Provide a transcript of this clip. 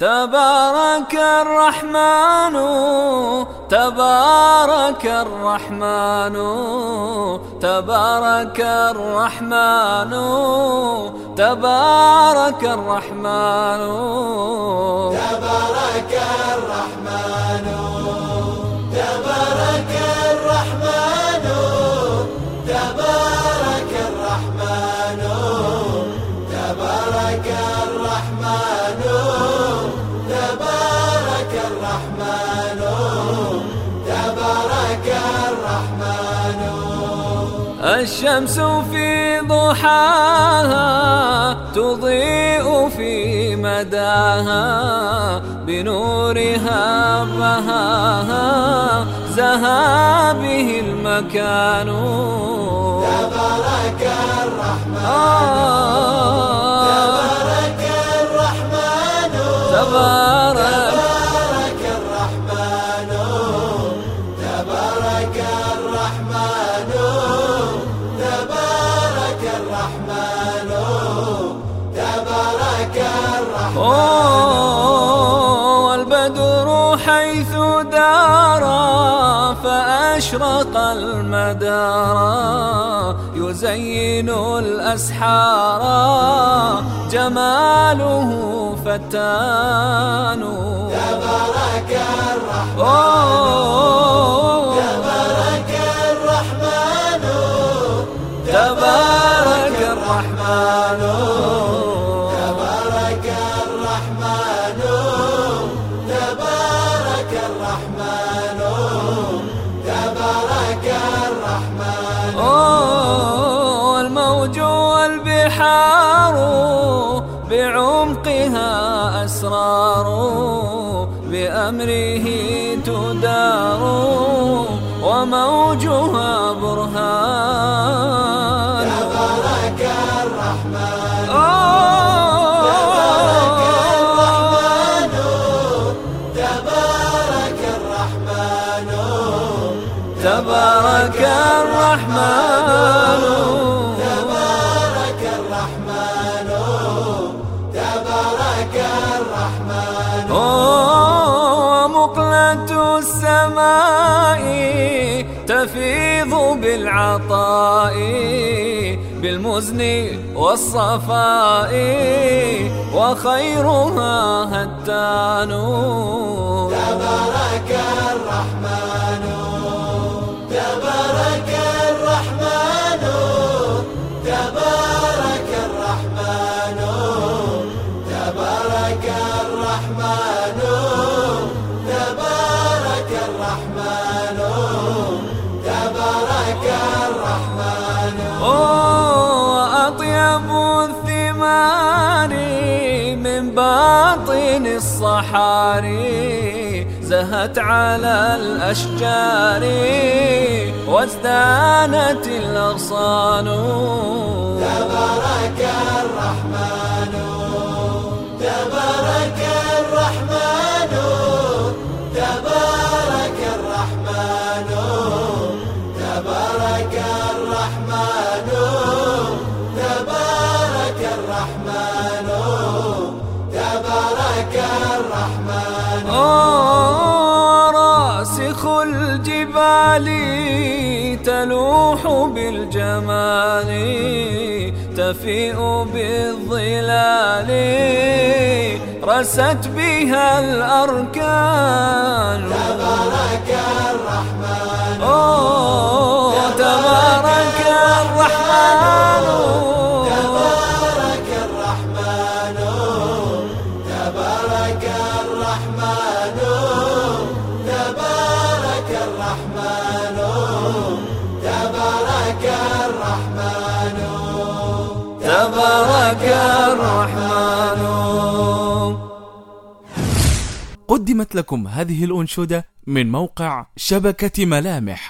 تبارك الرحمن تبارك الرحمن تبارك الرحمن تبارك الرحمن. تبارك الرحمن. الشمس في ضحاها تضيء في مداها بنورها بهاها زها به المكان. تبارك الرحمن تبارك الرحمن تبارك الرحمن. تبارك الرحمن البدر حيث دار فأشرق المدار. يزين الأسحار جماله فتان. تبارك الرحمن الرحمن تبارك الرحمن تبارك الرحمن أوه الموج والبحار بعمقها أسرار بأمره تدار وموجها برهان. تبارك الرحمن تبارك الرحمن. مقلة السماء تفيض بالعطاء بالمزن والصفاء وخيرها هتان. تبارك الرحمن وأطيب الثمار من باطن الصحاري زهت على الأشجار وازدانت الأغصان. تبارك الرحمن. تبارك الرحمن. راسخ الجبال تلوح بالجمال تفيء بالظلال. رست بها الأركان الرحمن تبارك الرحمن تبارك الرحمن. قدمت لكم هذه الأنشودة من موقع شبكة ملامح.